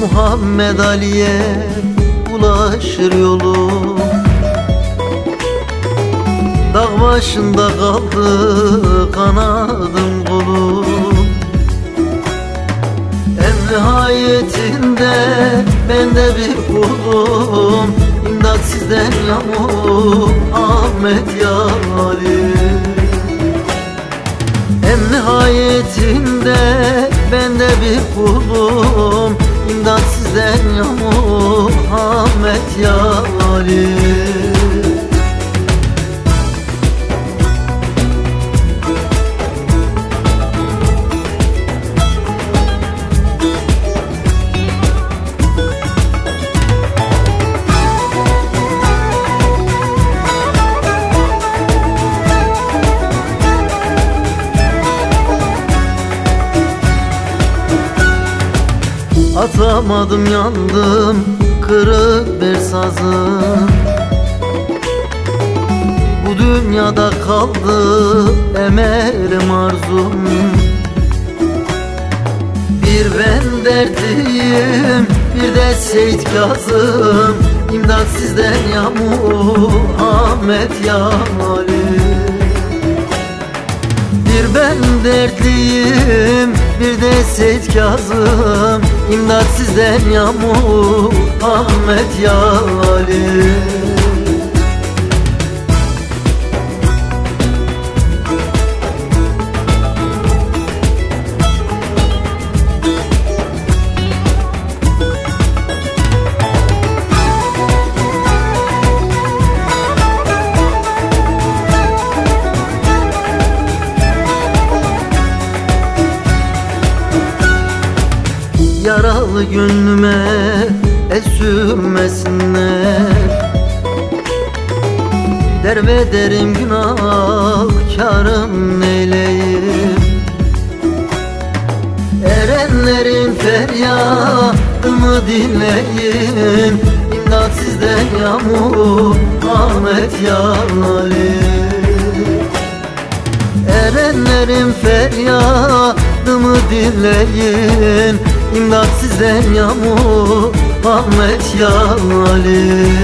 Mehmet Ali'ye ulaşır yolum Dağ başında kaldı kanadım kolum En nihayetinde ben de bir kulum İmdat sizden yamuk Ahmet Yali. En nihayetinde ben de bir kulum İmdat sizden yamuk Ahmet Yali Atamadım yandım kırık bir sazım Bu dünyada kaldı emelim arzum Bir ben dertliyim bir de Seyit Kazım İmdat sizden yamu Ahmet Yali Bir ben dertliyim bir de Seyit Kazım İmdat sizden yamu Ahmet Yali Yaralı gönlüme el sürmesinler. Derbe derim günahkarım neyleyim Erenlerin feryadını dinleyin. İmdat sizden yamu Ahmet Yali Erenlerin feryadımı dinleyin İmdat sizden yamu Ahmet Yali